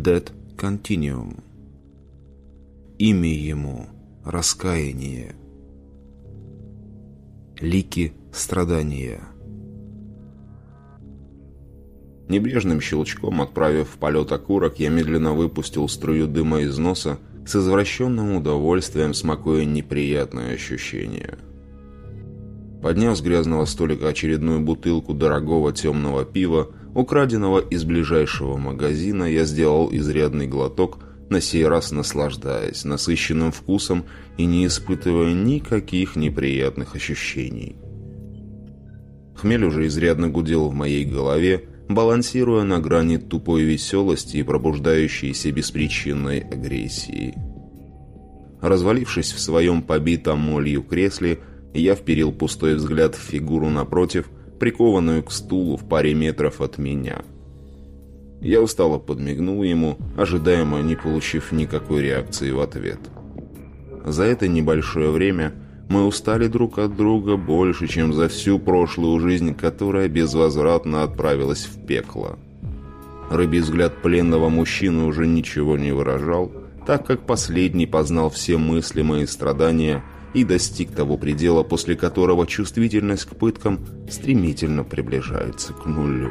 Dead Continuum. Имя ему – раскаяние. Лики страдания. Небрежным щелчком, отправив в полет окурок, я медленно выпустил струю дыма из носа, с извращенным удовольствием смакуя неприятное ощущение. Подняв с грязного столика очередную бутылку дорогого темного пива, украденного из ближайшего магазина, я сделал изрядный глоток, на сей раз наслаждаясь насыщенным вкусом и не испытывая никаких неприятных ощущений. Хмель уже изрядно гудел в моей голове, балансируя на грани тупой веселости и пробуждающейся беспричинной агрессии. Развалившись в своем побитом молью кресле, я вперил пустой взгляд в фигуру напротив, прикованную к стулу в паре метров от меня. Я устало подмигнул ему, ожидаемо не получив никакой реакции в ответ. За это небольшое время мы устали друг от друга больше, чем за всю прошлую жизнь, которая безвозвратно отправилась в пекло. Рыбий взгляд пленного мужчины уже ничего не выражал, так как последний познал все мыслимые страдания и достиг того предела, после которого чувствительность к пыткам стремительно приближается к нулю.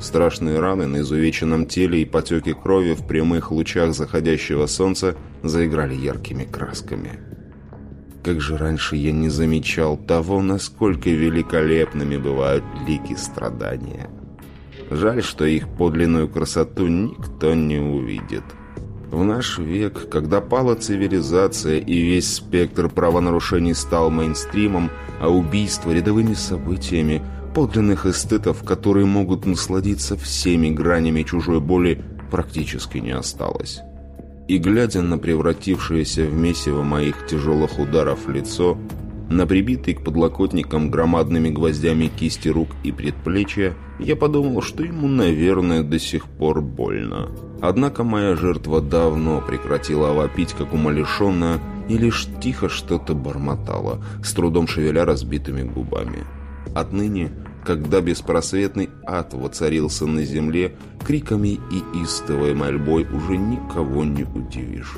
Страшные раны на изувеченном теле и потеки крови в прямых лучах заходящего солнца заиграли яркими красками. Как же раньше я не замечал того, насколько великолепными бывают лики страдания. Жаль, что их подлинную красоту никто не увидит. В наш век, когда пала цивилизация и весь спектр правонарушений стал мейнстримом, а убийства рядовыми событиями, подлинных эстетов, которые могут насладиться всеми гранями чужой боли, практически не осталось и, глядя на превратившееся в месиво моих тяжелых ударов лицо, на прибитый к подлокотникам громадными гвоздями кисти рук и предплечья, я подумал, что ему, наверное, до сих пор больно. Однако моя жертва давно прекратила вопить, как умалишенная, и лишь тихо что-то бормотала, с трудом шевеля разбитыми губами. Отныне когда беспросветный ад воцарился на земле, криками и истовой мольбой уже никого не удивишь.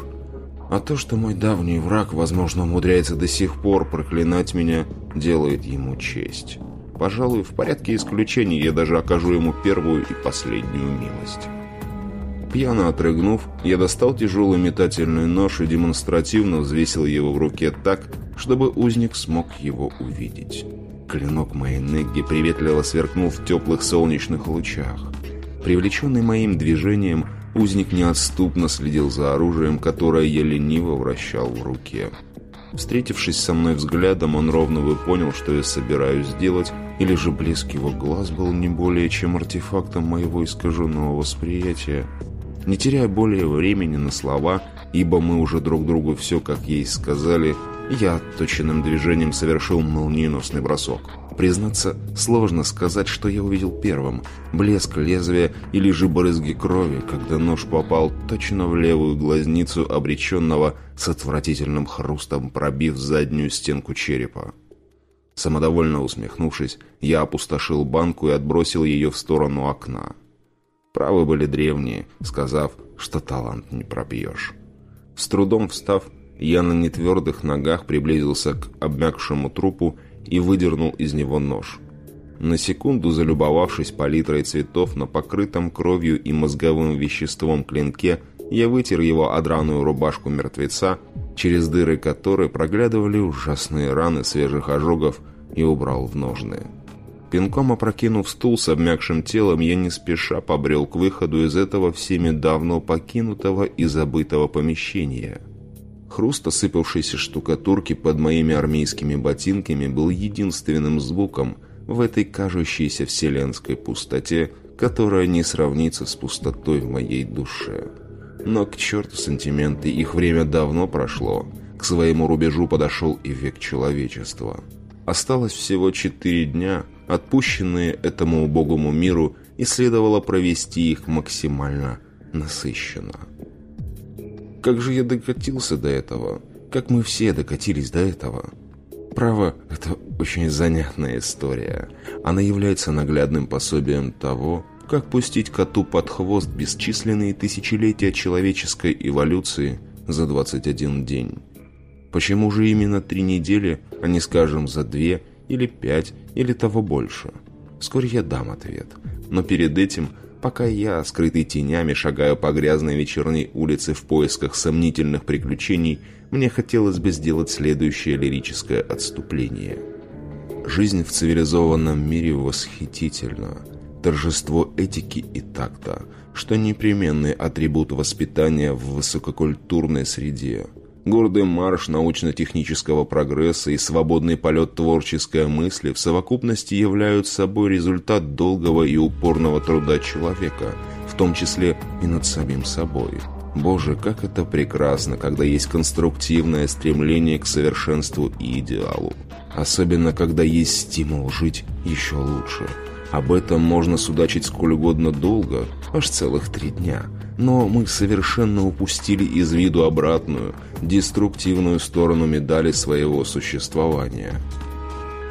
А то, что мой давний враг, возможно, умудряется до сих пор проклинать меня, делает ему честь. Пожалуй, в порядке исключений я даже окажу ему первую и последнюю милость. Пьяно отрыгнув, я достал тяжелый метательный нож и демонстративно взвесил его в руке так, чтобы узник смог его увидеть. Клинок моей Негги приветливо сверкнул в теплых солнечных лучах. Привлеченный моим движением, узник неотступно следил за оружием, которое я лениво вращал в руке. Встретившись со мной взглядом, он ровно бы понял, что я собираюсь сделать, или же блеск его глаз был не более чем артефактом моего искаженного восприятия. Не теряя более времени на слова, ибо мы уже друг другу все как есть сказали, я отточенным движением совершил молниеносный бросок. Признаться, сложно сказать, что я увидел первым. Блеск лезвия или же брызги крови, когда нож попал точно в левую глазницу обреченного с отвратительным хрустом, пробив заднюю стенку черепа. Самодовольно усмехнувшись, я опустошил банку и отбросил ее в сторону окна. Правы были древние, сказав, что талант не пробьешь. С трудом встав, я на нетвердых ногах приблизился к обмякшему трупу и выдернул из него нож. На секунду залюбовавшись палитрой цветов на покрытом кровью и мозговым веществом клинке, я вытер его одраную рубашку мертвеца, через дыры которой проглядывали ужасные раны свежих ожогов, и убрал в ножны. Пинком опрокинув стул с обмякшим телом, я не спеша побрел к выходу из этого всеми давно покинутого и забытого помещения. Хруст осыпавшейся штукатурки под моими армейскими ботинками был единственным звуком в этой кажущейся вселенской пустоте, которая не сравнится с пустотой в моей душе. Но к черту сантименты, их время давно прошло. К своему рубежу подошел и век человечества. Осталось всего четыре дня, отпущенные этому убогому миру, и следовало провести их максимально насыщенно. Как же я докатился до этого? Как мы все докатились до этого? Право, это очень занятная история. Она является наглядным пособием того, как пустить коту под хвост бесчисленные тысячелетия человеческой эволюции за 21 день? Почему же именно три недели, а не, скажем, за две или пять или того больше? Вскоре я дам ответ. Но перед этим, пока я, скрытый тенями, шагаю по грязной вечерней улице в поисках сомнительных приключений, мне хотелось бы сделать следующее лирическое отступление. Жизнь в цивилизованном мире восхитительна. Торжество этики и такта, что непременный атрибут воспитания в высококультурной среде – Гордый марш научно-технического прогресса и свободный полет творческой мысли в совокупности являются собой результат долгого и упорного труда человека, в том числе и над самим собой. Боже, как это прекрасно, когда есть конструктивное стремление к совершенству и идеалу. Особенно, когда есть стимул жить еще лучше. Об этом можно судачить сколь угодно долго, аж целых три дня – но мы совершенно упустили из виду обратную, деструктивную сторону медали своего существования.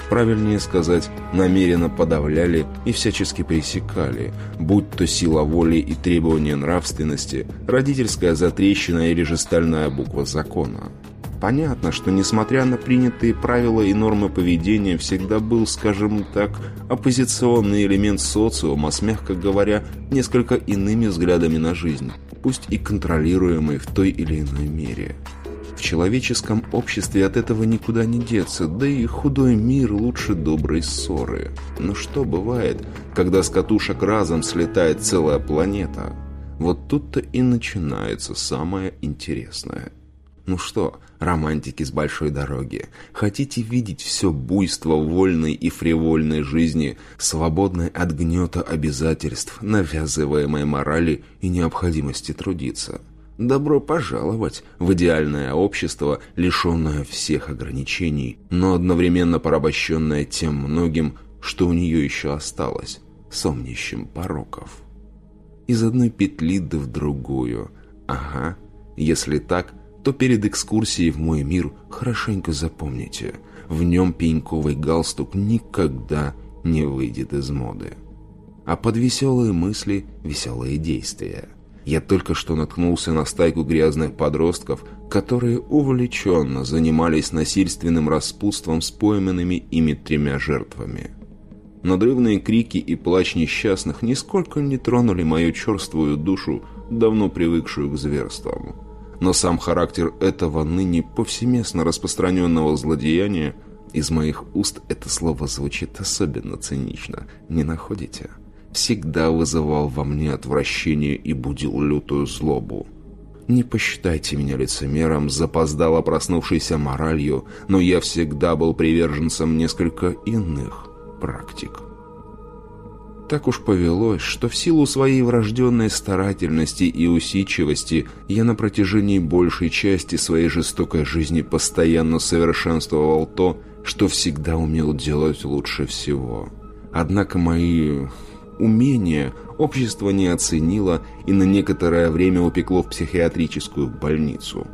Правильнее сказать, намеренно подавляли и всячески пресекали, будь то сила воли и требования нравственности, родительская затрещина или же стальная буква закона. Понятно, что несмотря на принятые правила и нормы поведения, всегда был, скажем так, оппозиционный элемент социума с, мягко говоря, несколько иными взглядами на жизнь, пусть и контролируемый в той или иной мере. В человеческом обществе от этого никуда не деться, да и худой мир лучше доброй ссоры. Но что бывает, когда с катушек разом слетает целая планета? Вот тут-то и начинается самое интересное – ну что, романтики с большой дороги, хотите видеть все буйство вольной и фривольной жизни, свободной от гнета обязательств, навязываемой морали и необходимости трудиться? Добро пожаловать в идеальное общество, лишенное всех ограничений, но одновременно порабощенное тем многим, что у нее еще осталось, сомнящим пороков. Из одной петли да в другую. Ага, если так, то перед экскурсией в мой мир хорошенько запомните, в нем пеньковый галстук никогда не выйдет из моды. А под веселые мысли веселые действия. Я только что наткнулся на стайку грязных подростков, которые увлеченно занимались насильственным распутством с пойманными ими тремя жертвами. Надрывные крики и плач несчастных нисколько не тронули мою черствую душу, давно привыкшую к зверствам но сам характер этого ныне повсеместно распространенного злодеяния из моих уст это слово звучит особенно цинично, не находите? Всегда вызывал во мне отвращение и будил лютую злобу. Не посчитайте меня лицемером, запоздало проснувшейся моралью, но я всегда был приверженцем несколько иных практик. Так уж повелось, что в силу своей врожденной старательности и усидчивости я на протяжении большей части своей жестокой жизни постоянно совершенствовал то, что всегда умел делать лучше всего. Однако мои умения общество не оценило и на некоторое время упекло в психиатрическую больницу.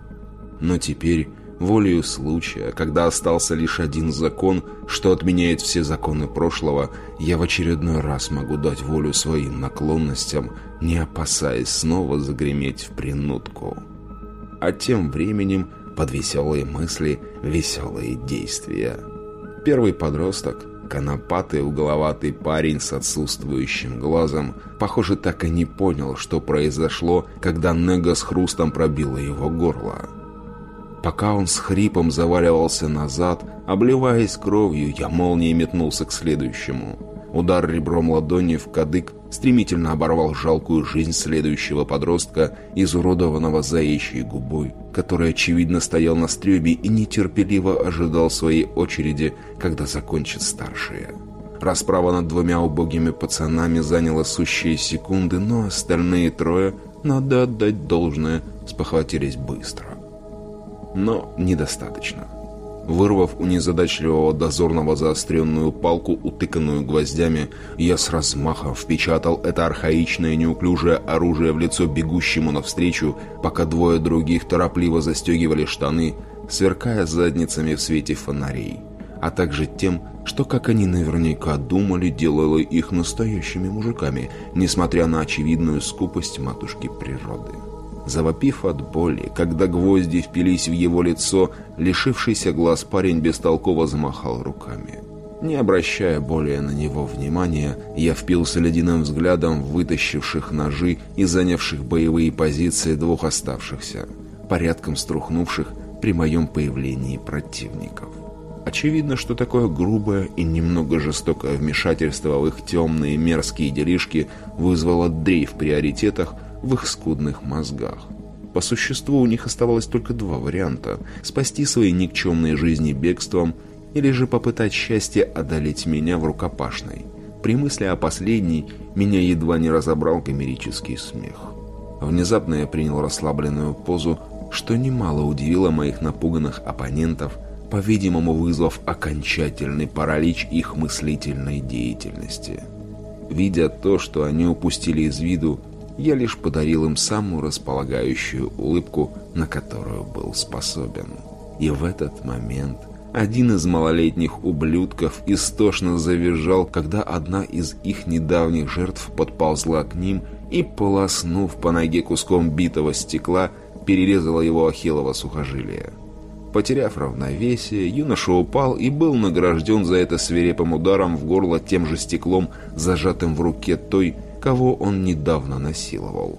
Но теперь волею случая, когда остался лишь один закон, что отменяет все законы прошлого, я в очередной раз могу дать волю своим наклонностям, не опасаясь снова загреметь в принудку. А тем временем под веселые мысли веселые действия. Первый подросток, конопатый угловатый парень с отсутствующим глазом, похоже, так и не понял, что произошло, когда Нега с хрустом пробила его горло. Пока он с хрипом заваливался назад, обливаясь кровью, я молнией метнулся к следующему. Удар ребром ладони в кадык стремительно оборвал жалкую жизнь следующего подростка, изуродованного заячьей губой, который, очевидно, стоял на стребе и нетерпеливо ожидал своей очереди, когда закончат старшие. Расправа над двумя убогими пацанами заняла сущие секунды, но остальные трое, надо отдать должное, спохватились быстро но недостаточно. Вырвав у незадачливого дозорного заостренную палку, утыканную гвоздями, я с размахом впечатал это архаичное неуклюжее оружие в лицо бегущему навстречу, пока двое других торопливо застегивали штаны, сверкая задницами в свете фонарей. а также тем, что, как они наверняка думали, делало их настоящими мужиками, несмотря на очевидную скупость матушки природы. Завопив от боли, когда гвозди впились в его лицо, лишившийся глаз парень бестолково замахал руками. Не обращая более на него внимания, я впился ледяным взглядом в вытащивших ножи и занявших боевые позиции двух оставшихся, порядком струхнувших при моем появлении противников. Очевидно, что такое грубое и немного жестокое вмешательство в их темные мерзкие делишки вызвало дрейф в приоритетах в их скудных мозгах. По существу у них оставалось только два варианта – спасти свои никчемные жизни бегством или же попытать счастье одолеть меня в рукопашной. При мысли о последней меня едва не разобрал гомерический смех. Внезапно я принял расслабленную позу, что немало удивило моих напуганных оппонентов, по-видимому вызвав окончательный паралич их мыслительной деятельности. Видя то, что они упустили из виду, я лишь подарил им самую располагающую улыбку, на которую был способен. И в этот момент один из малолетних ублюдков истошно завизжал, когда одна из их недавних жертв подползла к ним и, полоснув по ноге куском битого стекла, перерезала его ахиллово сухожилие. Потеряв равновесие, юноша упал и был награжден за это свирепым ударом в горло тем же стеклом, зажатым в руке той, кого он недавно насиловал.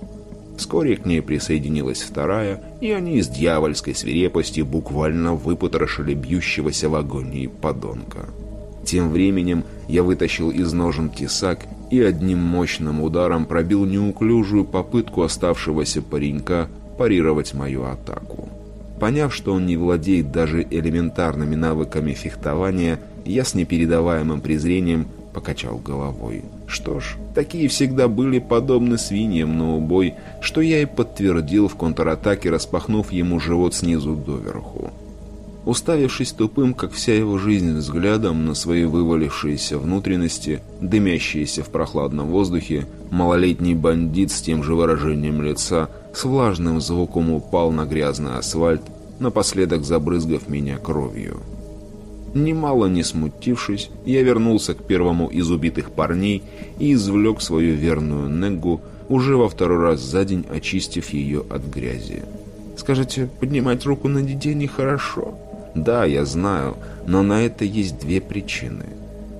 Вскоре к ней присоединилась вторая, и они с дьявольской свирепостью буквально выпотрошили бьющегося в агонии подонка. Тем временем я вытащил из ножен тесак и одним мощным ударом пробил неуклюжую попытку оставшегося паренька парировать мою атаку. Поняв, что он не владеет даже элементарными навыками фехтования, я с непередаваемым презрением покачал головой. Что ж, такие всегда были подобны свиньям на убой, что я и подтвердил в контратаке, распахнув ему живот снизу доверху. Уставившись тупым, как вся его жизнь, взглядом на свои вывалившиеся внутренности, дымящиеся в прохладном воздухе, малолетний бандит с тем же выражением лица с влажным звуком упал на грязный асфальт, напоследок забрызгав меня кровью. Немало не смутившись, я вернулся к первому из убитых парней и извлек свою верную Неггу, уже во второй раз за день очистив ее от грязи. Скажете, поднимать руку на детей нехорошо? Да, я знаю, но на это есть две причины.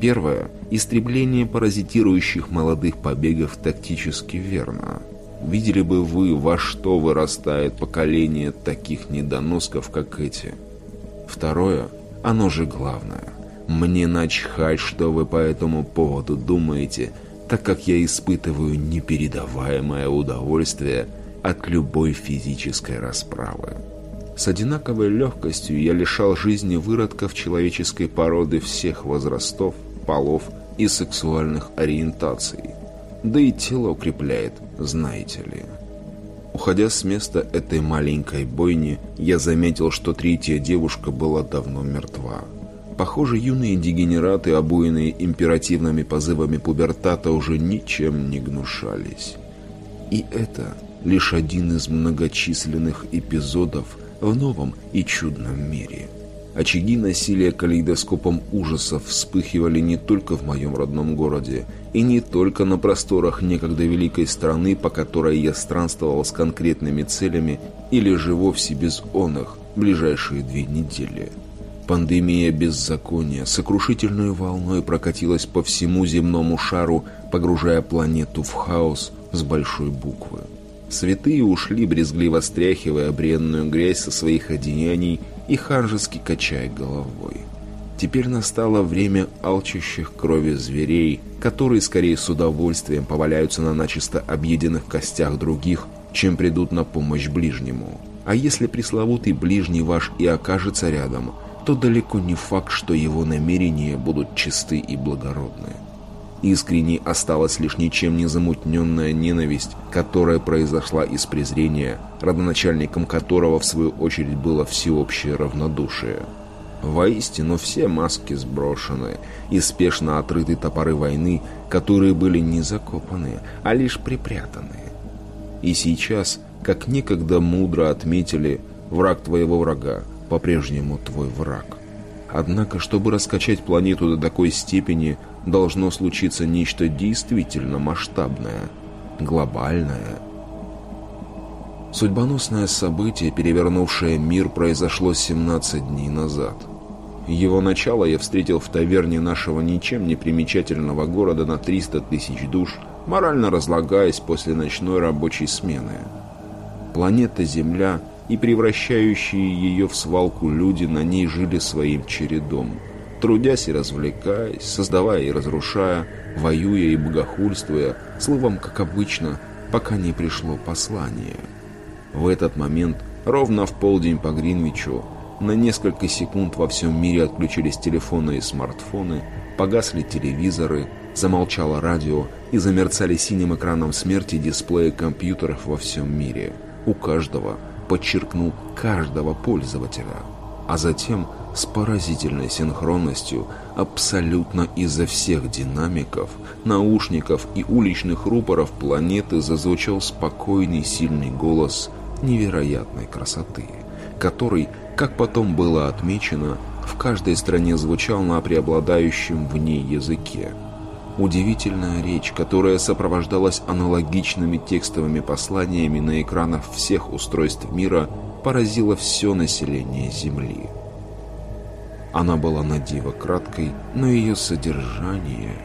Первое. Истребление паразитирующих молодых побегов тактически верно. Видели бы вы, во что вырастает поколение таких недоносков, как эти. Второе. Оно же главное. Мне начхать, что вы по этому поводу думаете, так как я испытываю непередаваемое удовольствие от любой физической расправы. С одинаковой легкостью я лишал жизни выродков человеческой породы всех возрастов, полов и сексуальных ориентаций. Да и тело укрепляет, знаете ли. Уходя с места этой маленькой бойни, я заметил, что третья девушка была давно мертва. Похоже, юные дегенераты, обуянные императивными позывами пубертата, уже ничем не гнушались. И это лишь один из многочисленных эпизодов в новом и чудном мире – Очаги насилия калейдоскопом ужасов вспыхивали не только в моем родном городе, и не только на просторах некогда великой страны, по которой я странствовал с конкретными целями, или же вовсе без оных ближайшие две недели. Пандемия беззакония сокрушительной волной прокатилась по всему земному шару, погружая планету в хаос с большой буквы. Святые ушли, брезгливо стряхивая бренную грязь со своих одеяний и ханжески качая головой. Теперь настало время алчущих крови зверей, которые скорее с удовольствием поваляются на начисто объеденных костях других, чем придут на помощь ближнему. А если пресловутый ближний ваш и окажется рядом, то далеко не факт, что его намерения будут чисты и благородны. Искренней осталась лишь ничем не замутненная ненависть, которая произошла из презрения, родоначальником которого, в свою очередь, было всеобщее равнодушие. Воистину, все маски сброшены и спешно отрыты топоры войны, которые были не закопаны, а лишь припрятаны. И сейчас, как некогда мудро отметили, враг твоего врага по-прежнему твой враг. Однако, чтобы раскачать планету до такой степени, должно случиться нечто действительно масштабное, глобальное. Судьбоносное событие, перевернувшее мир, произошло 17 дней назад. Его начало я встретил в таверне нашего ничем не примечательного города на 300 тысяч душ, морально разлагаясь после ночной рабочей смены. Планета Земля – и превращающие ее в свалку люди на ней жили своим чередом, трудясь и развлекаясь, создавая и разрушая, воюя и богохульствуя, словом, как обычно, пока не пришло послание. В этот момент, ровно в полдень по Гринвичу, на несколько секунд во всем мире отключились телефоны и смартфоны, погасли телевизоры, замолчало радио и замерцали синим экраном смерти дисплеи компьютеров во всем мире. У каждого – подчеркнул каждого пользователя, а затем с поразительной синхронностью абсолютно изо всех динамиков, наушников и уличных рупоров планеты зазвучал спокойный сильный голос невероятной красоты, который, как потом было отмечено, в каждой стране звучал на преобладающем в ней языке – Удивительная речь, которая сопровождалась аналогичными текстовыми посланиями на экранах всех устройств мира, поразила все население Земли. Она была на диво краткой, но ее содержание...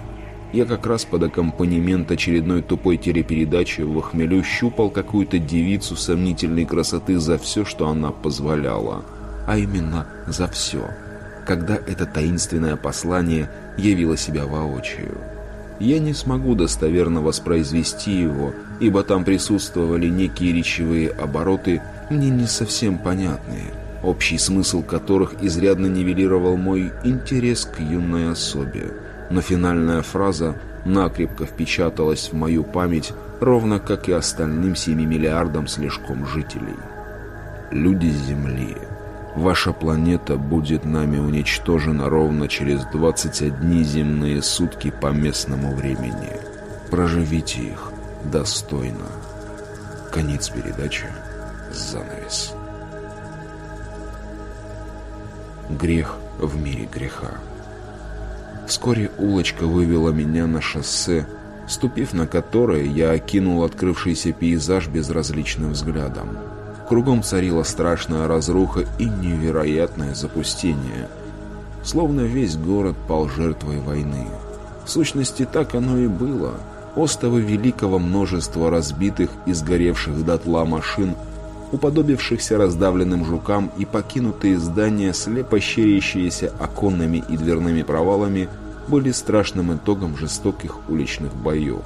Я как раз под аккомпанемент очередной тупой телепередачи в хмелю щупал какую-то девицу сомнительной красоты за все, что она позволяла. А именно за все. Когда это таинственное послание явило себя воочию я не смогу достоверно воспроизвести его, ибо там присутствовали некие речевые обороты, мне не совсем понятные, общий смысл которых изрядно нивелировал мой интерес к юной особе. Но финальная фраза накрепко впечаталась в мою память, ровно как и остальным 7 миллиардам слишком жителей. Люди Земли Ваша планета будет нами уничтожена ровно через 21 земные сутки по местному времени. Проживите их достойно. Конец передачи. Занавес. Грех в мире греха. Вскоре улочка вывела меня на шоссе, ступив на которое, я окинул открывшийся пейзаж безразличным взглядом. Кругом царила страшная разруха и невероятное запустение. Словно весь город пал жертвой войны. В сущности, так оно и было. Остовы великого множества разбитых и сгоревших дотла машин, уподобившихся раздавленным жукам и покинутые здания, слепо щерящиеся оконными и дверными провалами, были страшным итогом жестоких уличных боев.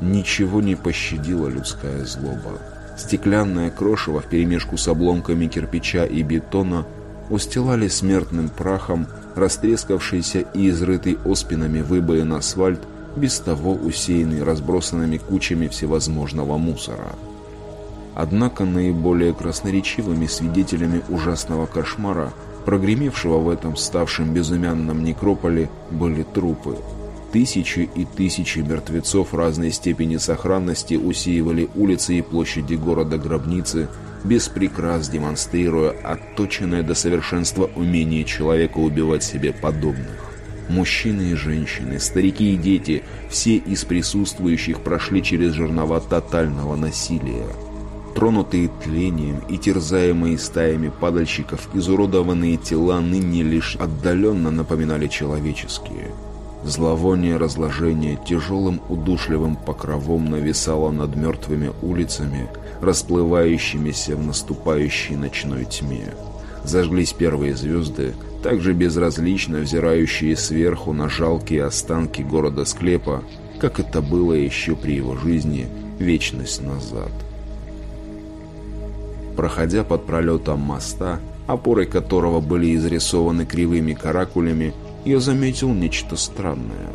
Ничего не пощадила людская злоба. Стеклянное крошево вперемешку с обломками кирпича и бетона устилали смертным прахом растрескавшийся и изрытый оспинами выбоин асфальт, без того усеянный разбросанными кучами всевозможного мусора. Однако наиболее красноречивыми свидетелями ужасного кошмара, прогремевшего в этом ставшем безымянном некрополе, были трупы – Тысячи и тысячи мертвецов разной степени сохранности усеивали улицы и площади города-гробницы, без демонстрируя отточенное до совершенства умение человека убивать себе подобных. Мужчины и женщины, старики и дети, все из присутствующих прошли через жернова тотального насилия. Тронутые тлением и терзаемые стаями падальщиков, изуродованные тела ныне лишь отдаленно напоминали человеческие – Зловоние разложения тяжелым удушливым покровом нависало над мертвыми улицами, расплывающимися в наступающей ночной тьме. Зажглись первые звезды, также безразлично взирающие сверху на жалкие останки города-склепа, как это было еще при его жизни вечность назад. Проходя под пролетом моста, опоры которого были изрисованы кривыми каракулями, я заметил нечто странное.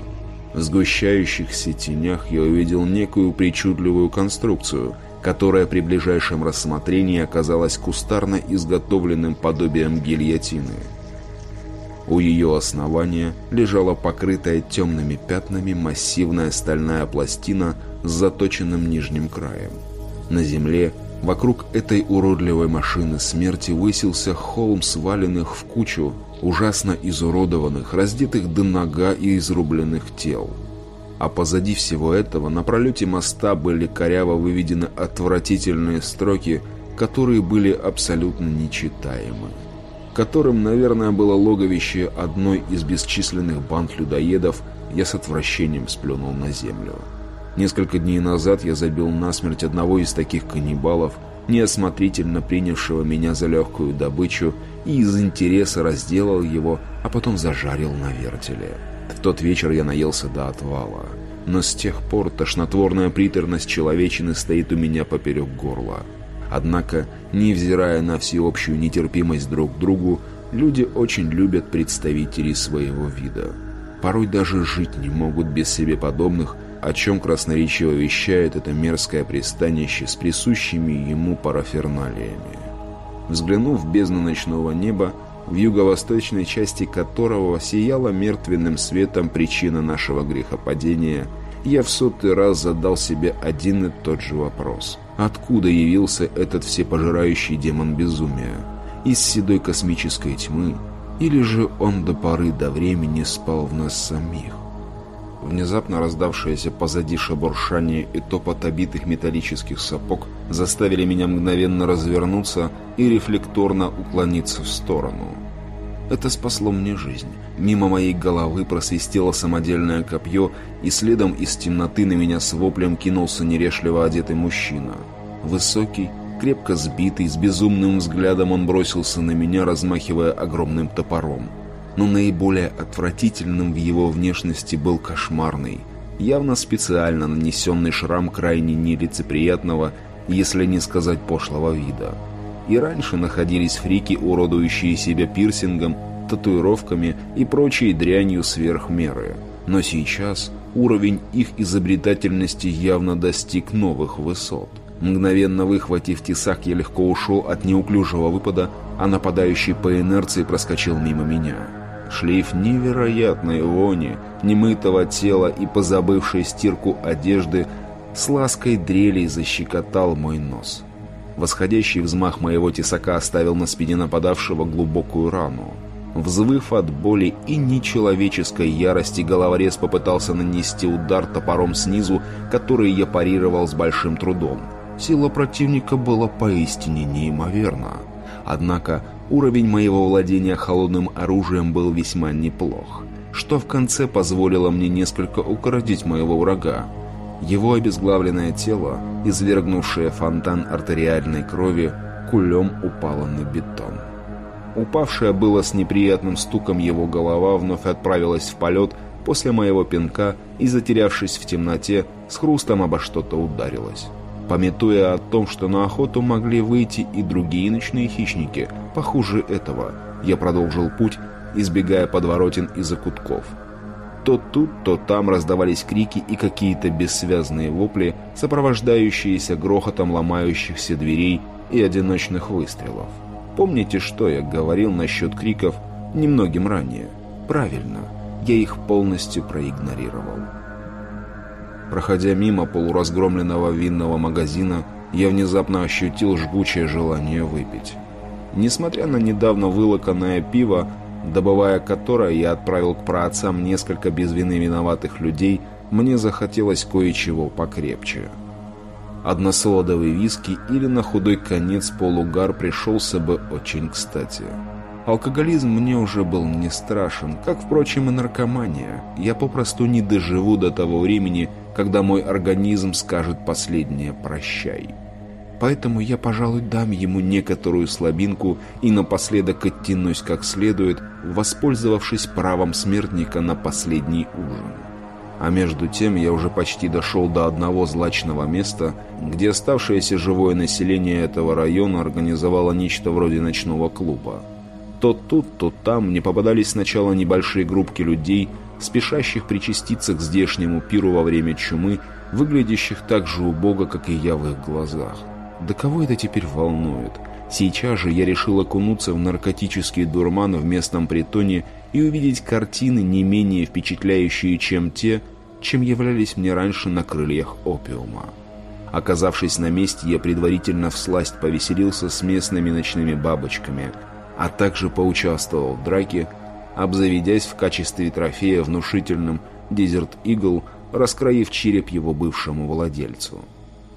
В сгущающихся тенях я увидел некую причудливую конструкцию, которая при ближайшем рассмотрении оказалась кустарно изготовленным подобием гильотины. У ее основания лежала покрытая темными пятнами массивная стальная пластина с заточенным нижним краем. На земле Вокруг этой уродливой машины смерти высился холм сваленных в кучу, ужасно изуродованных, раздетых до нога и изрубленных тел. А позади всего этого на пролете моста были коряво выведены отвратительные строки, которые были абсолютно нечитаемы. Которым, наверное, было логовище одной из бесчисленных банд людоедов, я с отвращением сплюнул на землю. Несколько дней назад я забил насмерть одного из таких каннибалов, неосмотрительно принявшего меня за легкую добычу, и из интереса разделал его, а потом зажарил на вертеле. В тот вечер я наелся до отвала. Но с тех пор тошнотворная приторность человечины стоит у меня поперек горла. Однако, невзирая на всеобщую нетерпимость друг к другу, люди очень любят представителей своего вида. Порой даже жить не могут без себе подобных, о чем красноречиво вещает это мерзкое пристанище с присущими ему параферналиями. Взглянув в бездну ночного неба, в юго-восточной части которого сияла мертвенным светом причина нашего грехопадения, я в сотый раз задал себе один и тот же вопрос. Откуда явился этот всепожирающий демон безумия? Из седой космической тьмы? Или же он до поры до времени спал в нас самих? Внезапно раздавшееся позади шебуршание и топот обитых металлических сапог заставили меня мгновенно развернуться и рефлекторно уклониться в сторону. Это спасло мне жизнь. Мимо моей головы просвистело самодельное копье, и следом из темноты на меня с воплем кинулся нерешливо одетый мужчина. Высокий, крепко сбитый, с безумным взглядом он бросился на меня, размахивая огромным топором но наиболее отвратительным в его внешности был кошмарный, явно специально нанесенный шрам крайне нелицеприятного, если не сказать пошлого вида. И раньше находились фрики, уродующие себя пирсингом, татуировками и прочей дрянью сверх меры. Но сейчас уровень их изобретательности явно достиг новых высот. Мгновенно выхватив тесак, я легко ушел от неуклюжего выпада, а нападающий по инерции проскочил мимо меня. Шлейф невероятной вони, немытого тела и позабывшей стирку одежды с лаской дрелей защекотал мой нос. Восходящий взмах моего тесака оставил на спине нападавшего глубокую рану. Взвыв от боли и нечеловеческой ярости, головорез попытался нанести удар топором снизу, который я парировал с большим трудом. Сила противника была поистине неимоверна. Однако уровень моего владения холодным оружием был весьма неплох, что в конце позволило мне несколько укоротить моего врага. Его обезглавленное тело, извергнувшее фонтан артериальной крови, кулем упало на бетон. Упавшая было с неприятным стуком его голова вновь отправилась в полет после моего пинка и, затерявшись в темноте, с хрустом обо что-то ударилась. Пометуя о том, что на охоту могли выйти и другие ночные хищники, похуже этого, я продолжил путь, избегая подворотен и закутков. То тут, то там раздавались крики и какие-то бессвязные вопли, сопровождающиеся грохотом ломающихся дверей и одиночных выстрелов. Помните, что я говорил насчет криков немногим ранее? Правильно, я их полностью проигнорировал. Проходя мимо полуразгромленного винного магазина, я внезапно ощутил жгучее желание выпить. Несмотря на недавно вылоканное пиво, добывая которое я отправил к праотцам несколько без вины виноватых людей, мне захотелось кое-чего покрепче. Односолодовый виски или на худой конец полугар пришелся бы очень кстати. Алкоголизм мне уже был не страшен, как, впрочем, и наркомания. Я попросту не доживу до того времени, когда мой организм скажет последнее «прощай». Поэтому я, пожалуй, дам ему некоторую слабинку и напоследок оттянусь как следует, воспользовавшись правом смертника на последний ужин. А между тем я уже почти дошел до одного злачного места, где оставшееся живое население этого района организовало нечто вроде ночного клуба. То тут, то там мне попадались сначала небольшие группки людей, спешащих причаститься к здешнему пиру во время чумы, выглядящих так же убого, как и я в их глазах. Да кого это теперь волнует? Сейчас же я решил окунуться в наркотический дурман в местном притоне и увидеть картины не менее впечатляющие, чем те, чем являлись мне раньше на крыльях опиума. Оказавшись на месте, я предварительно всласть повеселился с местными ночными бабочками, а также поучаствовал в драке, обзаведясь в качестве трофея внушительным Desert Eagle, раскроив череп его бывшему владельцу.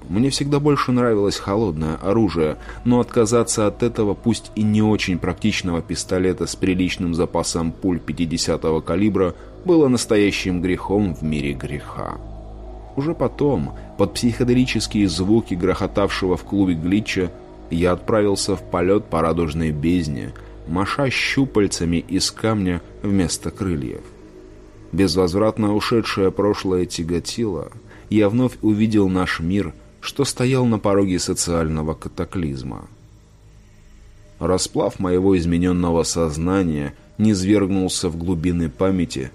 Мне всегда больше нравилось холодное оружие, но отказаться от этого, пусть и не очень практичного пистолета с приличным запасом пуль 50-го калибра, было настоящим грехом в мире греха. Уже потом, под психоделические звуки грохотавшего в клубе глитча, я отправился в полет по радужной бездне, маша щупальцами из камня вместо крыльев. Безвозвратно ушедшее прошлое тяготило, я вновь увидел наш мир – что стоял на пороге социального катаклизма. Расплав моего измененного сознания низвергнулся в глубины памяти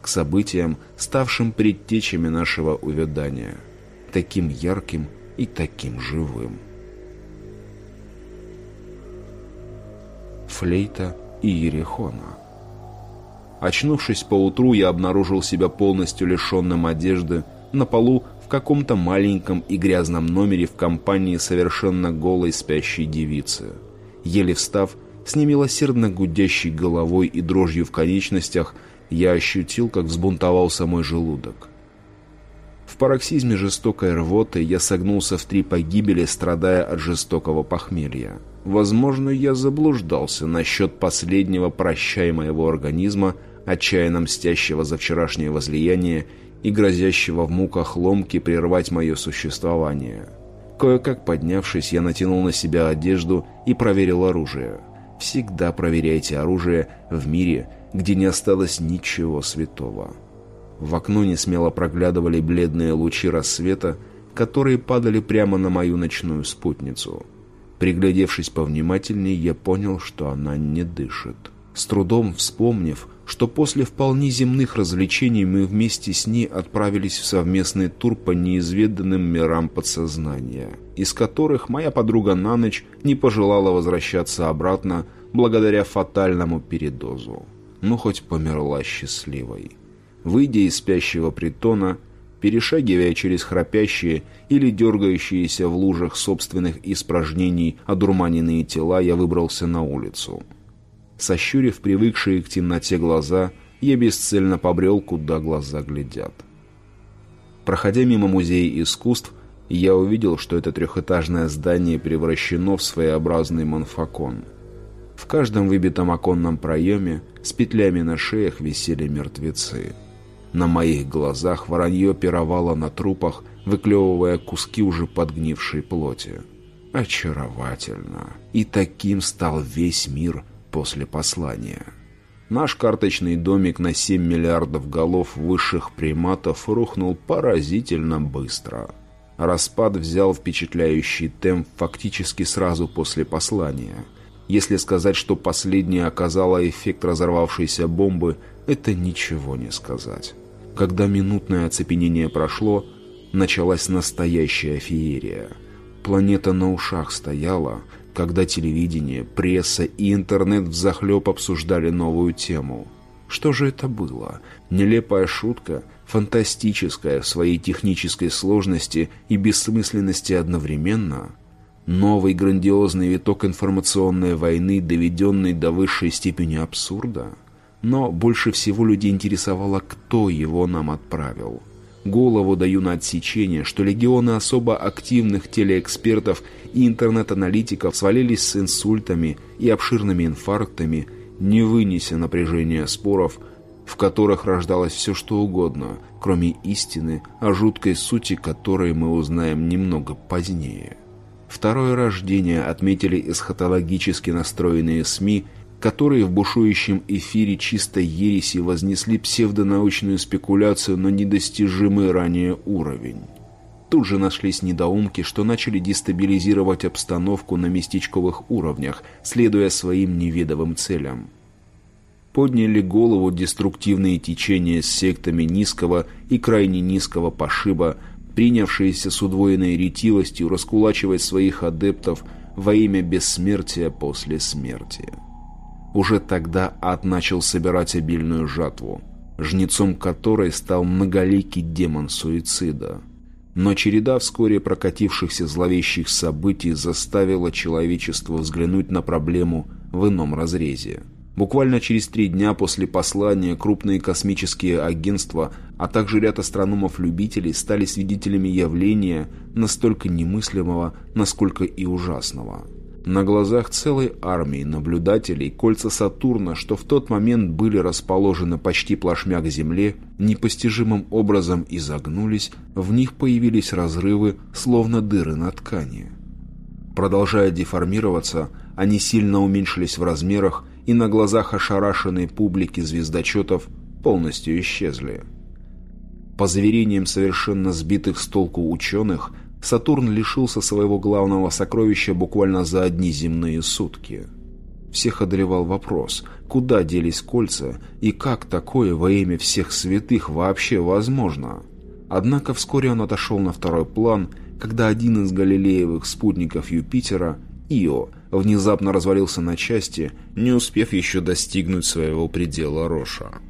к событиям, ставшим предтечами нашего увядания, таким ярким и таким живым. Флейта и Ерехона Очнувшись поутру, я обнаружил себя полностью лишенным одежды на полу в каком-то маленьком и грязном номере в компании совершенно голой спящей девицы. Еле встав, с немилосердно гудящей головой и дрожью в конечностях, я ощутил, как взбунтовался мой желудок. В пароксизме жестокой рвоты я согнулся в три погибели, страдая от жестокого похмелья. Возможно, я заблуждался насчет последнего прощай моего организма, отчаянно мстящего за вчерашнее возлияние и грозящего в муках ломки прервать мое существование. Кое-как поднявшись, я натянул на себя одежду и проверил оружие. Всегда проверяйте оружие в мире, где не осталось ничего святого. В окно не смело проглядывали бледные лучи рассвета, которые падали прямо на мою ночную спутницу. Приглядевшись повнимательнее, я понял, что она не дышит. С трудом вспомнив, что после вполне земных развлечений мы вместе с ней отправились в совместный тур по неизведанным мирам подсознания, из которых моя подруга на ночь не пожелала возвращаться обратно благодаря фатальному передозу. Ну, хоть померла счастливой. Выйдя из спящего притона, перешагивая через храпящие или дергающиеся в лужах собственных испражнений одурманенные тела, я выбрался на улицу – Сощурив привыкшие к темноте глаза, я бесцельно побрел, куда глаза глядят. Проходя мимо музея искусств, я увидел, что это трехэтажное здание превращено в своеобразный манфакон. В каждом выбитом оконном проеме с петлями на шеях висели мертвецы. На моих глазах воронье пировало на трупах, выклевывая куски уже подгнившей плоти. Очаровательно. И таким стал весь мир – после послания. Наш карточный домик на 7 миллиардов голов высших приматов рухнул поразительно быстро. Распад взял впечатляющий темп фактически сразу после послания. Если сказать, что последнее оказало эффект разорвавшейся бомбы, это ничего не сказать. Когда минутное оцепенение прошло, началась настоящая феерия. Планета на ушах стояла, когда телевидение, пресса и интернет взахлеб обсуждали новую тему. Что же это было? Нелепая шутка, фантастическая в своей технической сложности и бессмысленности одновременно? Новый грандиозный виток информационной войны, доведенный до высшей степени абсурда? Но больше всего людей интересовало, кто его нам отправил – Голову даю на отсечение, что легионы особо активных телеэкспертов и интернет-аналитиков свалились с инсультами и обширными инфарктами, не вынеся напряжения споров, в которых рождалось все что угодно, кроме истины, о жуткой сути которой мы узнаем немного позднее. Второе рождение отметили эсхатологически настроенные СМИ которые в бушующем эфире чистой ереси вознесли псевдонаучную спекуляцию на недостижимый ранее уровень. Тут же нашлись недоумки, что начали дестабилизировать обстановку на местечковых уровнях, следуя своим неведовым целям. Подняли голову деструктивные течения с сектами низкого и крайне низкого пошиба, принявшиеся с удвоенной ретивостью раскулачивать своих адептов во имя бессмертия после смерти. Уже тогда ад начал собирать обильную жатву, жнецом которой стал многоликий демон суицида. Но череда вскоре прокатившихся зловещих событий заставила человечество взглянуть на проблему в ином разрезе. Буквально через три дня после послания крупные космические агентства, а также ряд астрономов-любителей стали свидетелями явления настолько немыслимого, насколько и ужасного. На глазах целой армии наблюдателей кольца Сатурна, что в тот момент были расположены почти плашмя к Земле, непостижимым образом изогнулись, в них появились разрывы, словно дыры на ткани. Продолжая деформироваться, они сильно уменьшились в размерах и на глазах ошарашенной публики звездочетов полностью исчезли. По заверениям совершенно сбитых с толку ученых, Сатурн лишился своего главного сокровища буквально за одни земные сутки. Всех одолевал вопрос, куда делись кольца и как такое во имя всех святых вообще возможно. Однако вскоре он отошел на второй план, когда один из галилеевых спутников Юпитера, Ио, внезапно развалился на части, не успев еще достигнуть своего предела Роша.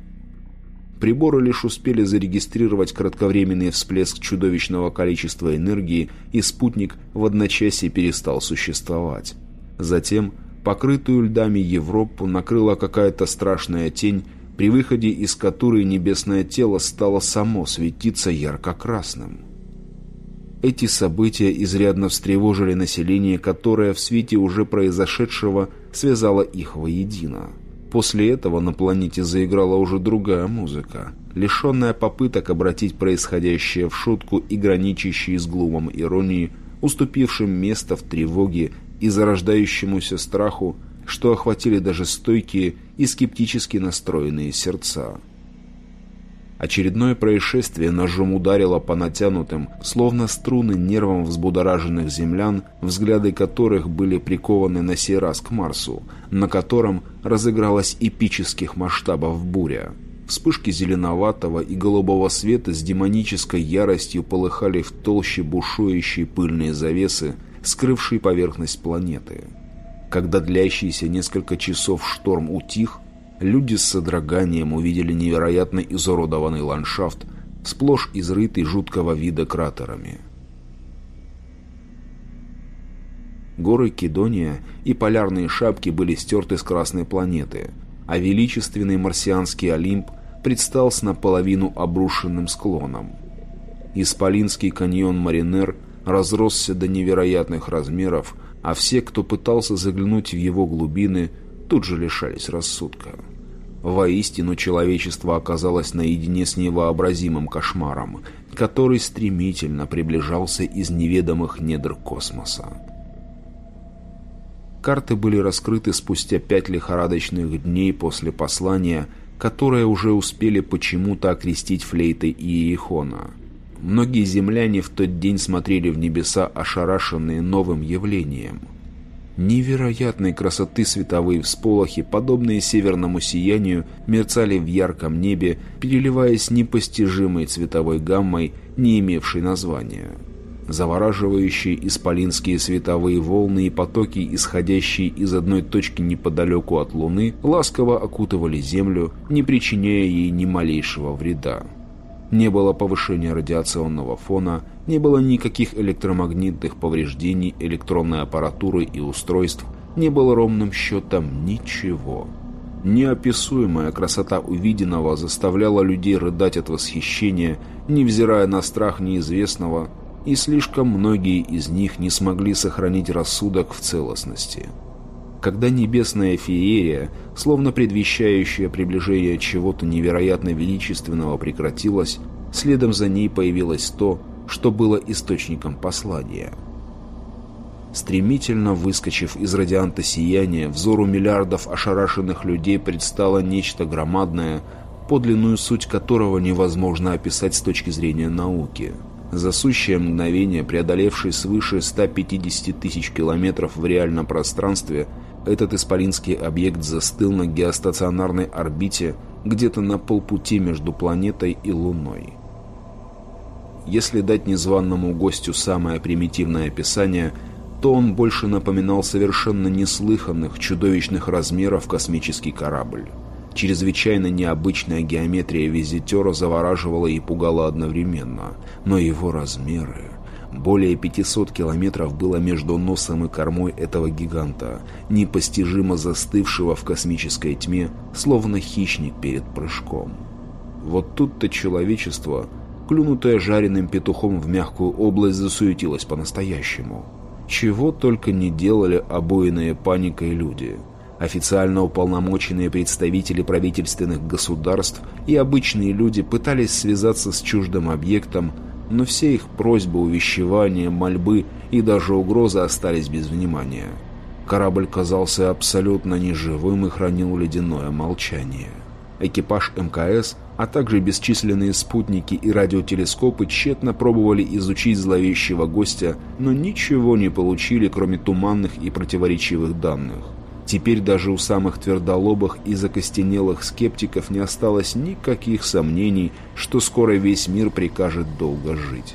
Приборы лишь успели зарегистрировать кратковременный всплеск чудовищного количества энергии, и спутник в одночасье перестал существовать. Затем покрытую льдами Европу накрыла какая-то страшная тень, при выходе из которой небесное тело стало само светиться ярко-красным. Эти события изрядно встревожили население, которое в свете уже произошедшего связало их воедино. После этого на планете заиграла уже другая музыка, лишенная попыток обратить происходящее в шутку и граничащие с глумом иронии, уступившим место в тревоге и зарождающемуся страху, что охватили даже стойкие и скептически настроенные сердца. Очередное происшествие ножом ударило по натянутым, словно струны нервам взбудораженных землян, взгляды которых были прикованы на сей раз к Марсу, на котором разыгралась эпических масштабов буря. Вспышки зеленоватого и голубого света с демонической яростью полыхали в толще бушующей пыльные завесы, скрывшие поверхность планеты. Когда длящийся несколько часов шторм утих, люди с содроганием увидели невероятно изуродованный ландшафт, сплошь изрытый жуткого вида кратерами. Горы Кедония и полярные шапки были стерты с Красной планеты, а величественный марсианский Олимп предстал с наполовину обрушенным склоном. Исполинский каньон Маринер разросся до невероятных размеров, а все, кто пытался заглянуть в его глубины – тут же лишались рассудка. Воистину человечество оказалось наедине с невообразимым кошмаром, который стремительно приближался из неведомых недр космоса. Карты были раскрыты спустя пять лихорадочных дней после послания, которое уже успели почему-то окрестить флейтой Иерихона. Многие земляне в тот день смотрели в небеса, ошарашенные новым явлением – Невероятной красоты световые всполохи, подобные северному сиянию, мерцали в ярком небе, переливаясь непостижимой цветовой гаммой, не имевшей названия. Завораживающие исполинские световые волны и потоки, исходящие из одной точки неподалеку от Луны, ласково окутывали Землю, не причиняя ей ни малейшего вреда. Не было повышения радиационного фона, не было никаких электромагнитных повреждений электронной аппаратуры и устройств, не было ровным счетом ничего. Неописуемая красота увиденного заставляла людей рыдать от восхищения, невзирая на страх неизвестного, и слишком многие из них не смогли сохранить рассудок в целостности. Когда небесная феерия, словно предвещающая приближение чего-то невероятно величественного, прекратилась, следом за ней появилось то, что было источником послания. Стремительно выскочив из радианта сияния, взору миллиардов ошарашенных людей предстало нечто громадное, подлинную суть которого невозможно описать с точки зрения науки. За сущее мгновение, преодолевший свыше 150 тысяч километров в реальном пространстве, этот исполинский объект застыл на геостационарной орбите где-то на полпути между планетой и Луной. Если дать незваному гостю самое примитивное описание, то он больше напоминал совершенно неслыханных, чудовищных размеров космический корабль. Чрезвычайно необычная геометрия визитера завораживала и пугала одновременно, но его размеры... Более 500 километров было между носом и кормой этого гиганта, непостижимо застывшего в космической тьме, словно хищник перед прыжком. Вот тут-то человечество, клюнутое жареным петухом в мягкую область, засуетилось по-настоящему. Чего только не делали обоенные паникой люди. Официально уполномоченные представители правительственных государств и обычные люди пытались связаться с чуждым объектом, но все их просьбы, увещевания, мольбы и даже угрозы остались без внимания. Корабль казался абсолютно неживым и хранил ледяное молчание. Экипаж МКС, а также бесчисленные спутники и радиотелескопы тщетно пробовали изучить зловещего гостя, но ничего не получили, кроме туманных и противоречивых данных. Теперь даже у самых твердолобых и закостенелых скептиков не осталось никаких сомнений, что скоро весь мир прикажет долго жить.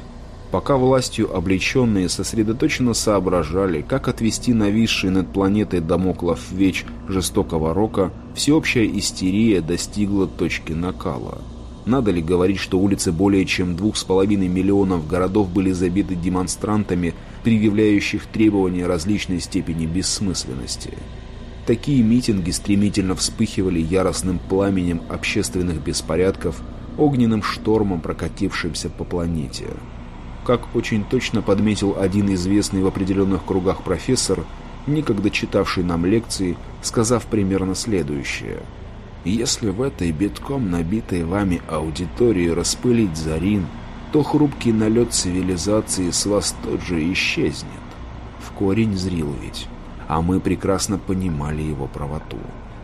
Пока властью облеченные сосредоточенно соображали, как отвести нависший над планетой Дамоклов веч жестокого рока, всеобщая истерия достигла точки накала. Надо ли говорить, что улицы более чем двух с половиной миллионов городов были забиты демонстрантами, предъявляющих требования различной степени бессмысленности? Такие митинги стремительно вспыхивали яростным пламенем общественных беспорядков, огненным штормом, прокатившимся по планете. Как очень точно подметил один известный в определенных кругах профессор, некогда читавший нам лекции, сказав примерно следующее. «Если в этой битком набитой вами аудитории распылить зарин, то хрупкий налет цивилизации с вас тот же исчезнет. В корень зрил ведь» а мы прекрасно понимали его правоту,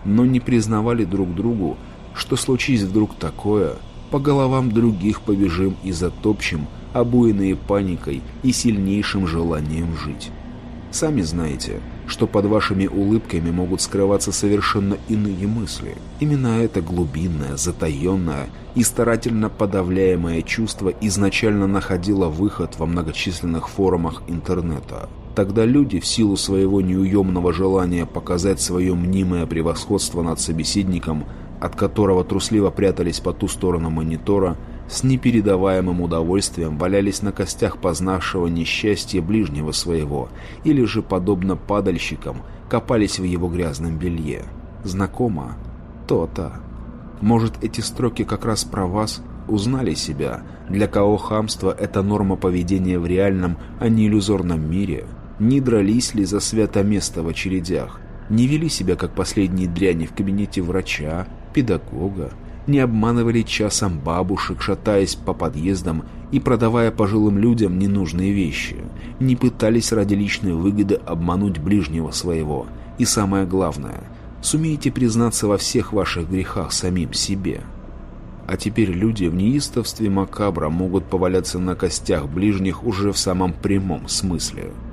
но не признавали друг другу, что случись вдруг такое, по головам других побежим и затопчем, обуянные паникой и сильнейшим желанием жить. Сами знаете, что под вашими улыбками могут скрываться совершенно иные мысли. Именно это глубинное, затаенное и старательно подавляемое чувство изначально находило выход во многочисленных форумах интернета – Тогда люди, в силу своего неуемного желания показать свое мнимое превосходство над собеседником, от которого трусливо прятались по ту сторону монитора, с непередаваемым удовольствием валялись на костях познавшего несчастье ближнего своего, или же, подобно падальщикам, копались в его грязном белье. Знакомо? То-то. Может, эти строки как раз про вас узнали себя, для кого хамство – это норма поведения в реальном, а не иллюзорном мире – не дрались ли за свято место в очередях, не вели себя как последние дряни в кабинете врача, педагога, не обманывали часом бабушек, шатаясь по подъездам и продавая пожилым людям ненужные вещи, не пытались ради личной выгоды обмануть ближнего своего. И самое главное, сумеете признаться во всех ваших грехах самим себе. А теперь люди в неистовстве макабра могут поваляться на костях ближних уже в самом прямом смысле –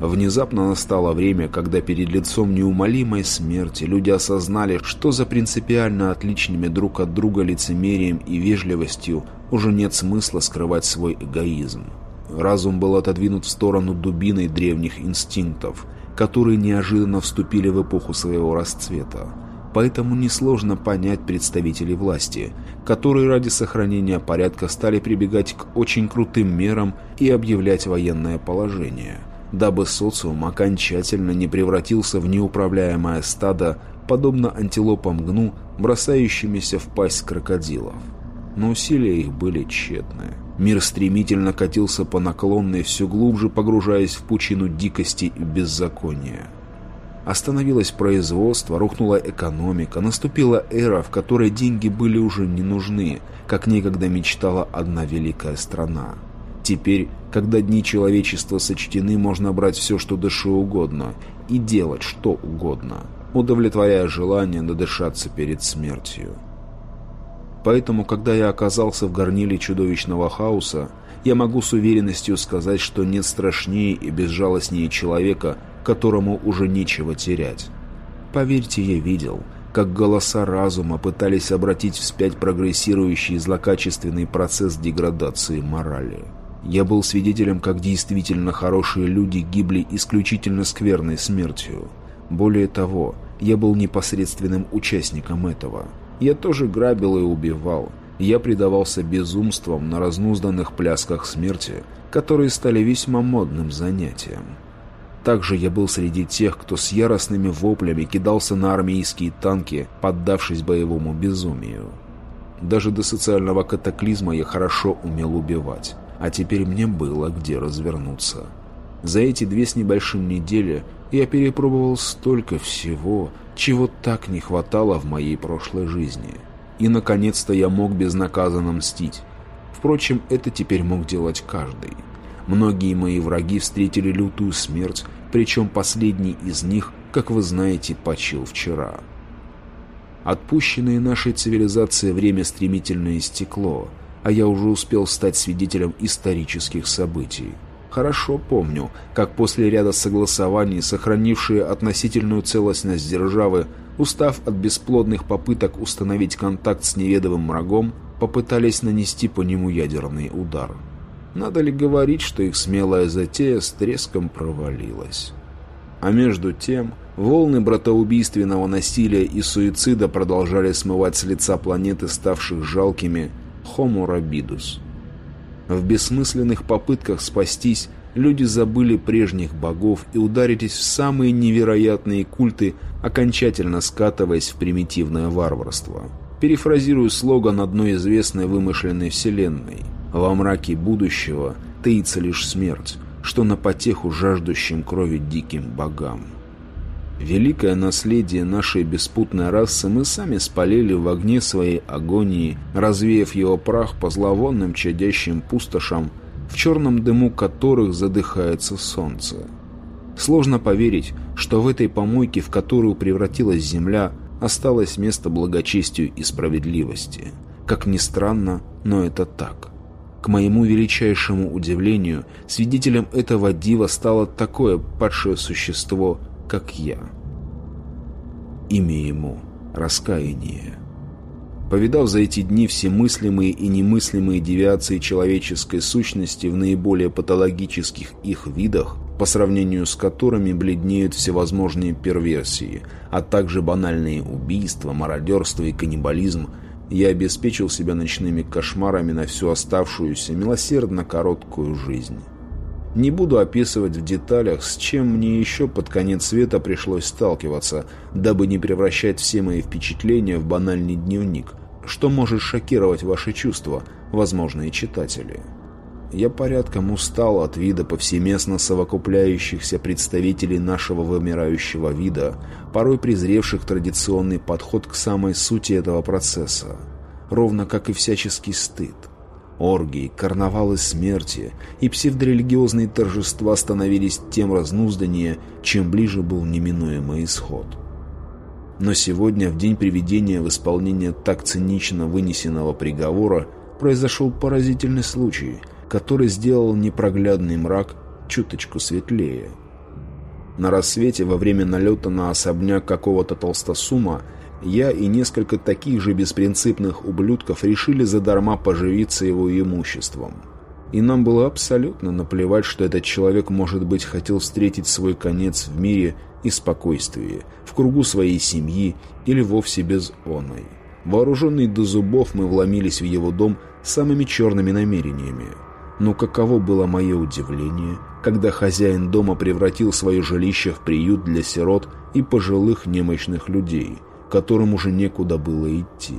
Внезапно настало время, когда перед лицом неумолимой смерти люди осознали, что за принципиально отличными друг от друга лицемерием и вежливостью уже нет смысла скрывать свой эгоизм. Разум был отодвинут в сторону дубиной древних инстинктов, которые неожиданно вступили в эпоху своего расцвета. Поэтому несложно понять представителей власти, которые ради сохранения порядка стали прибегать к очень крутым мерам и объявлять военное положение – дабы социум окончательно не превратился в неуправляемое стадо, подобно антилопам гну, бросающимися в пасть крокодилов. Но усилия их были тщетны. Мир стремительно катился по наклонной, все глубже погружаясь в пучину дикости и беззакония. Остановилось производство, рухнула экономика, наступила эра, в которой деньги были уже не нужны, как некогда мечтала одна великая страна. Теперь, когда дни человечества сочтены, можно брать все, что душе угодно, и делать что угодно, удовлетворяя желание надышаться перед смертью. Поэтому, когда я оказался в горниле чудовищного хаоса, я могу с уверенностью сказать, что нет страшнее и безжалостнее человека, которому уже нечего терять. Поверьте, я видел, как голоса разума пытались обратить вспять прогрессирующий злокачественный процесс деградации морали. Я был свидетелем, как действительно хорошие люди гибли исключительно скверной смертью. Более того, я был непосредственным участником этого. Я тоже грабил и убивал. Я предавался безумствам на разнузданных плясках смерти, которые стали весьма модным занятием. Также я был среди тех, кто с яростными воплями кидался на армейские танки, поддавшись боевому безумию. Даже до социального катаклизма я хорошо умел убивать, а теперь мне было где развернуться. За эти две с небольшим недели я перепробовал столько всего, чего так не хватало в моей прошлой жизни. И, наконец-то, я мог безнаказанно мстить. Впрочем, это теперь мог делать каждый. Многие мои враги встретили лютую смерть, причем последний из них, как вы знаете, почил вчера. Отпущенное нашей цивилизации время стремительно истекло, а я уже успел стать свидетелем исторических событий. Хорошо помню, как после ряда согласований, сохранившие относительную целостность державы, устав от бесплодных попыток установить контакт с неведомым врагом, попытались нанести по нему ядерный удар. Надо ли говорить, что их смелая затея с треском провалилась? А между тем, волны братоубийственного насилия и суицида продолжали смывать с лица планеты, ставших жалкими, Homo rabidus. В бессмысленных попытках спастись, люди забыли прежних богов и ударились в самые невероятные культы, окончательно скатываясь в примитивное варварство. Перефразирую слоган одной известной вымышленной вселенной. «Во мраке будущего таится лишь смерть, что на потеху жаждущим крови диким богам. Великое наследие нашей беспутной расы мы сами спалили в огне своей агонии, развеяв его прах по зловонным чадящим пустошам, в черном дыму которых задыхается солнце. Сложно поверить, что в этой помойке, в которую превратилась земля, осталось место благочестию и справедливости. Как ни странно, но это так. К моему величайшему удивлению, свидетелем этого дива стало такое падшее существо, как я. Имя ему — раскаяние. Повидав за эти дни все мыслимые и немыслимые девиации человеческой сущности в наиболее патологических их видах, по сравнению с которыми бледнеют всевозможные перверсии, а также банальные убийства, мародерство и каннибализм, я обеспечил себя ночными кошмарами на всю оставшуюся милосердно короткую жизнь. Не буду описывать в деталях, с чем мне еще под конец света пришлось сталкиваться, дабы не превращать все мои впечатления в банальный дневник, что может шокировать ваши чувства, возможные читатели. Я порядком устал от вида повсеместно совокупляющихся представителей нашего вымирающего вида, порой презревших традиционный подход к самой сути этого процесса, ровно как и всяческий стыд. Оргии, карнавалы смерти и псевдорелигиозные торжества становились тем разнузданнее, чем ближе был неминуемый исход. Но сегодня, в день приведения в исполнение так цинично вынесенного приговора, произошел поразительный случай – который сделал непроглядный мрак чуточку светлее. На рассвете, во время налета на особняк какого-то толстосума, я и несколько таких же беспринципных ублюдков решили задарма поживиться его имуществом. И нам было абсолютно наплевать, что этот человек, может быть, хотел встретить свой конец в мире и спокойствии, в кругу своей семьи или вовсе без оной. Вооруженные до зубов мы вломились в его дом самыми черными намерениями – но каково было мое удивление, когда хозяин дома превратил свое жилище в приют для сирот и пожилых немощных людей, которым уже некуда было идти.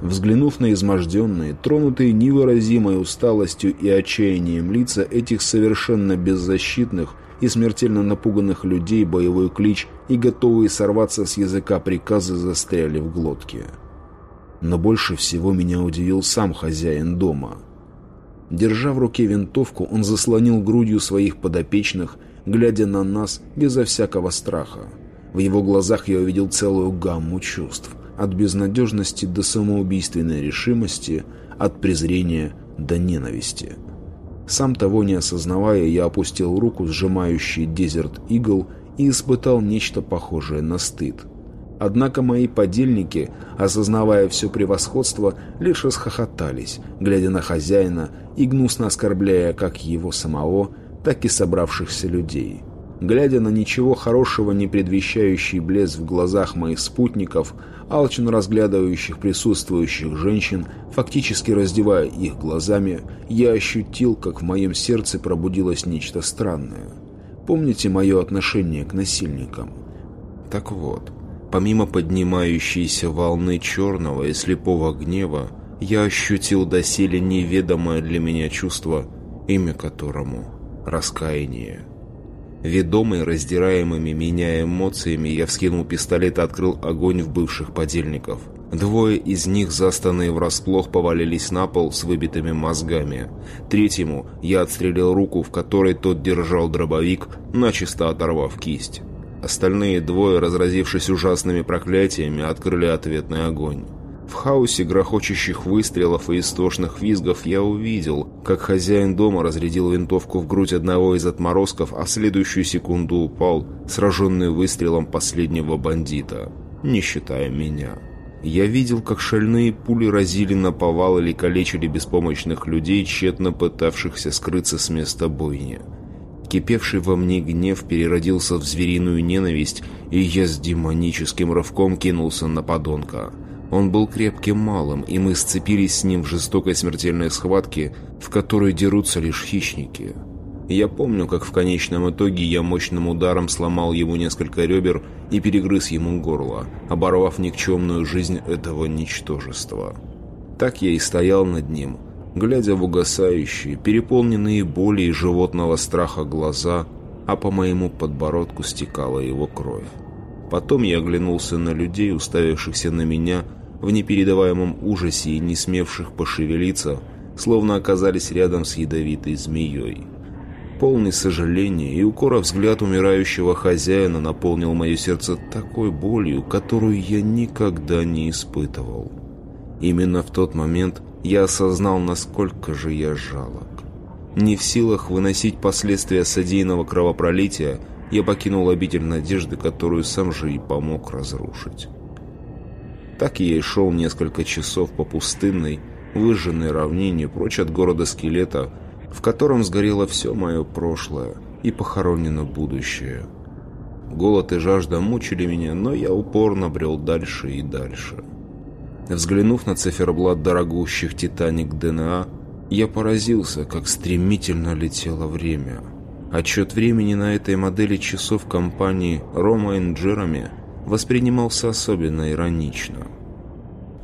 Взглянув на изможденные, тронутые невыразимой усталостью и отчаянием лица этих совершенно беззащитных и смертельно напуганных людей, боевой клич и готовые сорваться с языка приказы застряли в глотке. Но больше всего меня удивил сам хозяин дома – Держа в руке винтовку, он заслонил грудью своих подопечных, глядя на нас безо всякого страха. В его глазах я увидел целую гамму чувств. От безнадежности до самоубийственной решимости, от презрения до ненависти. Сам того не осознавая, я опустил руку, сжимающий Дезерт Игл, и испытал нечто похожее на стыд. Однако мои подельники, осознавая все превосходство, лишь расхохотались, глядя на хозяина и гнусно оскорбляя как его самого, так и собравшихся людей. Глядя на ничего хорошего не предвещающий блеск в глазах моих спутников, алчно разглядывающих присутствующих женщин, фактически раздевая их глазами, я ощутил, как в моем сердце пробудилось нечто странное. Помните мое отношение к насильникам? Так вот, помимо поднимающейся волны черного и слепого гнева, я ощутил доселе неведомое для меня чувство, имя которому — раскаяние. Ведомый раздираемыми меня эмоциями, я вскинул пистолет и открыл огонь в бывших подельников. Двое из них, застанные врасплох, повалились на пол с выбитыми мозгами. Третьему я отстрелил руку, в которой тот держал дробовик, начисто оторвав кисть. Остальные двое, разразившись ужасными проклятиями, открыли ответный огонь. В хаосе грохочущих выстрелов и истошных визгов я увидел, как хозяин дома разрядил винтовку в грудь одного из отморозков, а в следующую секунду упал, сраженный выстрелом последнего бандита, не считая меня. Я видел, как шальные пули разили на повал или калечили беспомощных людей, тщетно пытавшихся скрыться с места бойни. Кипевший во мне гнев переродился в звериную ненависть, и я с демоническим рывком кинулся на подонка. Он был крепким малым, и мы сцепились с ним в жестокой смертельной схватке, в которой дерутся лишь хищники. Я помню, как в конечном итоге я мощным ударом сломал ему несколько ребер и перегрыз ему горло, оборвав никчемную жизнь этого ничтожества. Так я и стоял над ним, глядя в угасающие, переполненные боли и животного страха глаза, а по моему подбородку стекала его кровь. Потом я оглянулся на людей, уставившихся на меня, в непередаваемом ужасе и не смевших пошевелиться, словно оказались рядом с ядовитой змеей. Полный сожаления и укора взгляд умирающего хозяина наполнил мое сердце такой болью, которую я никогда не испытывал. Именно в тот момент я осознал, насколько же я жалок. Не в силах выносить последствия содеянного кровопролития, я покинул обитель надежды, которую сам же и помог разрушить. Так я и шел несколько часов по пустынной, выжженной равнине прочь от города скелета, в котором сгорело все мое прошлое и похоронено будущее. Голод и жажда мучили меня, но я упорно брел дальше и дальше. Взглянув на циферблат дорогущих «Титаник» ДНА, я поразился, как стремительно летело время. Отчет времени на этой модели часов компании «Рома Джереми» воспринимался особенно иронично.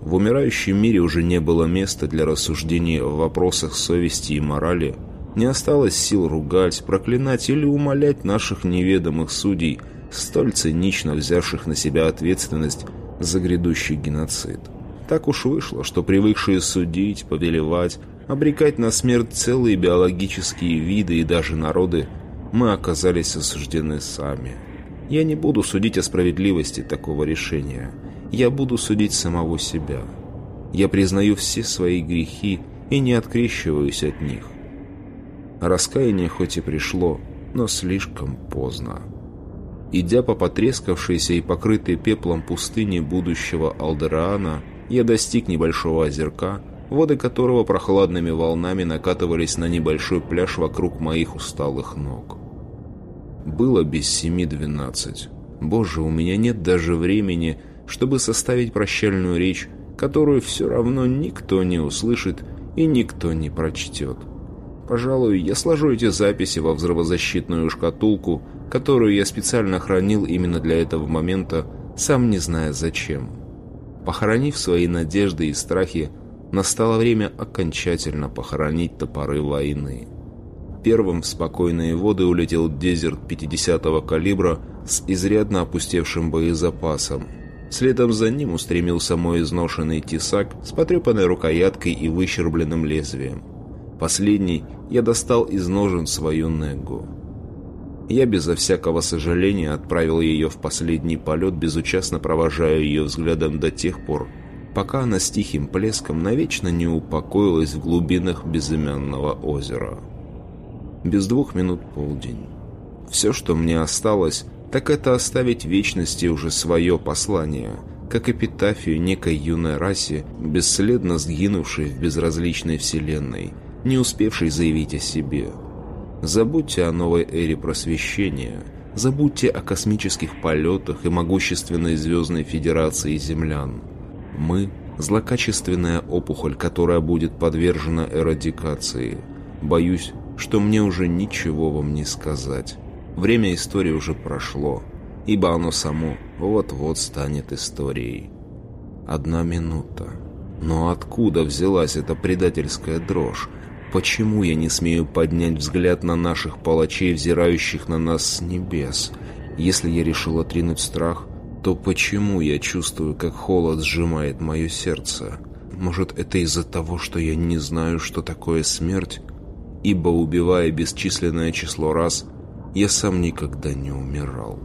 В умирающем мире уже не было места для рассуждений в вопросах совести и морали, не осталось сил ругать, проклинать или умолять наших неведомых судей, столь цинично взявших на себя ответственность за грядущий геноцид. Так уж вышло, что привыкшие судить, повелевать, обрекать на смерть целые биологические виды и даже народы, мы оказались осуждены сами – я не буду судить о справедливости такого решения. Я буду судить самого себя. Я признаю все свои грехи и не открещиваюсь от них. Раскаяние хоть и пришло, но слишком поздно. Идя по потрескавшейся и покрытой пеплом пустыне будущего Алдераана, я достиг небольшого озерка, воды которого прохладными волнами накатывались на небольшой пляж вокруг моих усталых ног. Было без семи двенадцать. Боже, у меня нет даже времени, чтобы составить прощальную речь, которую все равно никто не услышит и никто не прочтет. Пожалуй, я сложу эти записи во взрывозащитную шкатулку, которую я специально хранил именно для этого момента, сам не зная зачем. Похоронив свои надежды и страхи, настало время окончательно похоронить топоры войны. Первым в спокойные воды улетел дезерт 50-го калибра с изрядно опустевшим боезапасом. Следом за ним устремился мой изношенный тесак с потрепанной рукояткой и выщербленным лезвием. Последний я достал из ножен свою Негу. Я безо всякого сожаления отправил ее в последний полет, безучастно провожая ее взглядом до тех пор, пока она с тихим плеском навечно не упокоилась в глубинах безымянного озера без двух минут полдень. Все, что мне осталось, так это оставить вечности уже свое послание, как эпитафию некой юной расе, бесследно сгинувшей в безразличной вселенной, не успевшей заявить о себе. Забудьте о новой эре просвещения, Забудьте о космических полетах и могущественной звездной федерации землян. Мы – злокачественная опухоль, которая будет подвержена эрадикации. Боюсь, что мне уже ничего вам не сказать. Время истории уже прошло, ибо оно само вот-вот станет историей. Одна минута. Но откуда взялась эта предательская дрожь? Почему я не смею поднять взгляд на наших палачей, взирающих на нас с небес? Если я решил отринуть страх, то почему я чувствую, как холод сжимает мое сердце? Может, это из-за того, что я не знаю, что такое смерть? Ибо, убивая бесчисленное число раз, я сам никогда не умирал.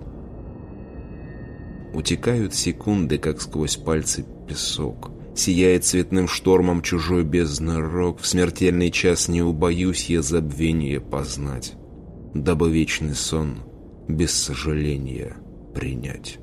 Утекают секунды, как сквозь пальцы песок. Сияет цветным штормом чужой бездны рок, В смертельный час не убоюсь я забвение познать, Дабы вечный сон без сожаления принять.